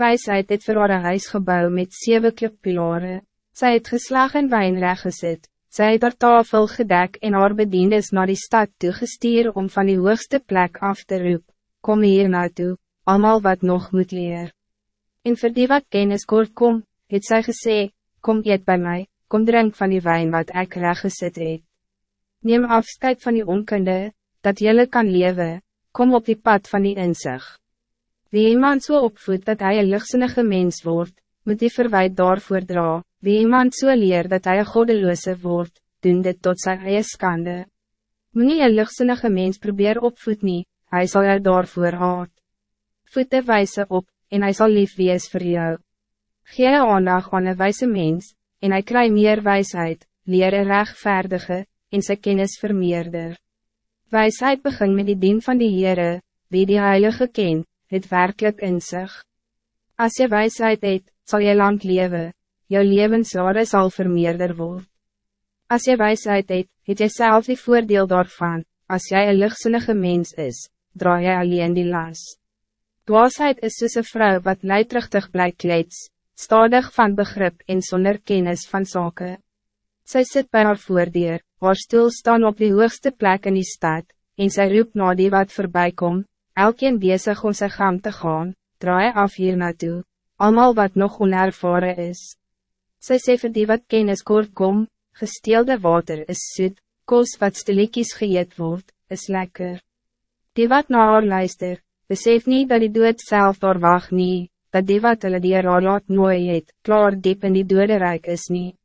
Wijsheid het vir haar huis gebouw met zeven klippilare. Sy het geslag en wijn reggezet. Sy het haar tafel gedek en haar bediendes naar die stad toegestuur om van die hoogste plek af te roep. Kom hier naartoe, allemaal wat nog moet leer. En vir die wat kennis kort kom, het sy gesê, kom eet bij mij, kom drink van die wijn wat ek reggezet het. Neem afscheid van die onkunde, dat jullie kan leven, kom op die pad van die inzicht. Wie iemand zo so opvoedt dat hij een luchtsinnige mens wordt, moet die verwijt daarvoor dra. Wie iemand zo so leer dat hij een goddeloze wordt, doen dit tot zijn eie skande. Moet een luchtsinnige mens probeer opvoed nie, hy sal jou daarvoor haat. Voed de wijze op, en hij zal lief wees voor jou. Gee aandag aan een wijze mens, en hij krijgt meer wijsheid, leer een rechtvaardige, en sy kennis vermeerder. Wijsheid begint met die dien van die Heere, wie die Heilige ken, het werkelijk in zich. Als je wijsheid het, zal je lang leven, jou levensjare zal vermeerder worden. Als je wijsheid het, het jy self die voordeel daarvan, als jij een lichtsinnige mens is, draai jy alleen die las. Dwaasheid is soos een vrou wat leidruchtig bly kleeds, stadig van begrip en zonder kennis van zaken. Zij zit bij haar voordeur, haar stoel staan op die hoogste plek in die stad, en zij roept na die wat voorbij komt, elkeen bezig om sy gang te gaan, draai af hier naartoe, allemaal wat nog onervaren is. Sy sê vir die wat kennis kort kom, gesteelde water is soet, kos wat stiliekies geëet word, is lekker. Die wat na haar luister, besef niet dat die dood self daar wacht nie, dat die wat hulle die haar laat nooi het, klaar diep in die dode rijk is niet.